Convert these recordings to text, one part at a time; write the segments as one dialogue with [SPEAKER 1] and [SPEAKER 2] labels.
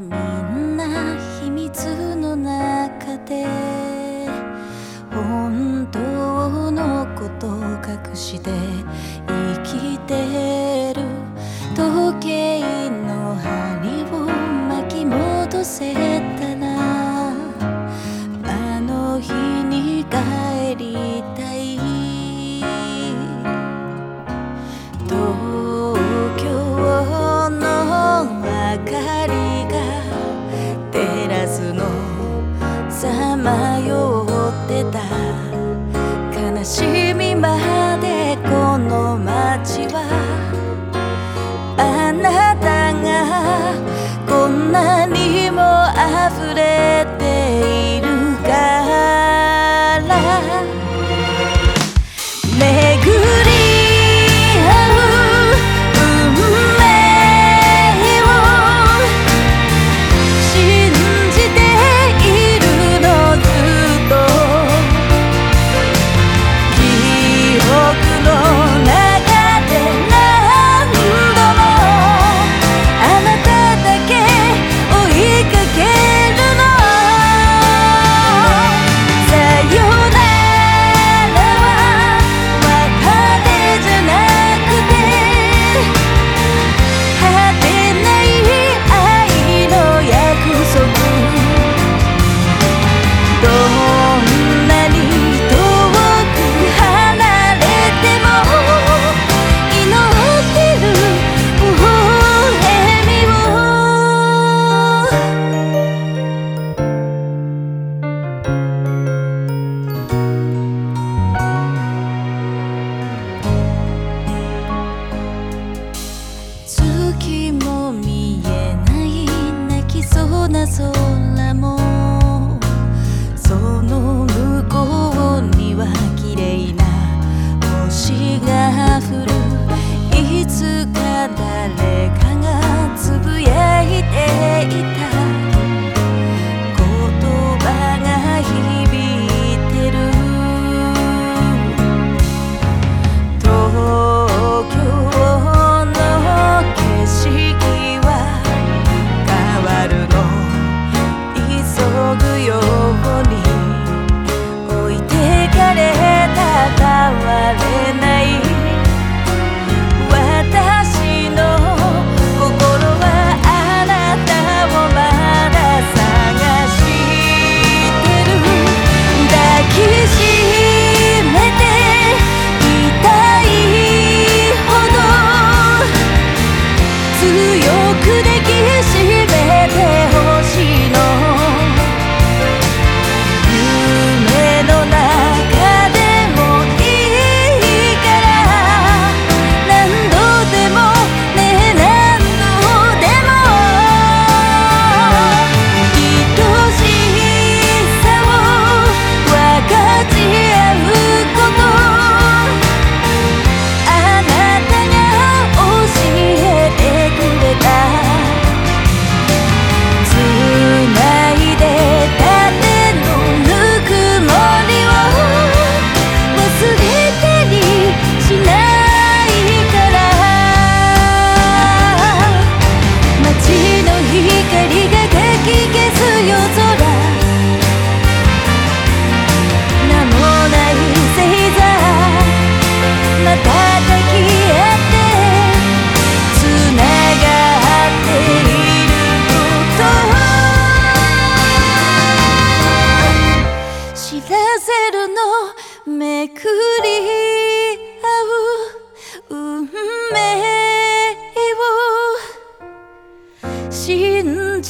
[SPEAKER 1] みんな秘密の中で本当のことを隠して生きてる時計の針を巻き戻せ。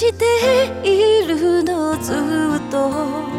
[SPEAKER 1] しているのずっと。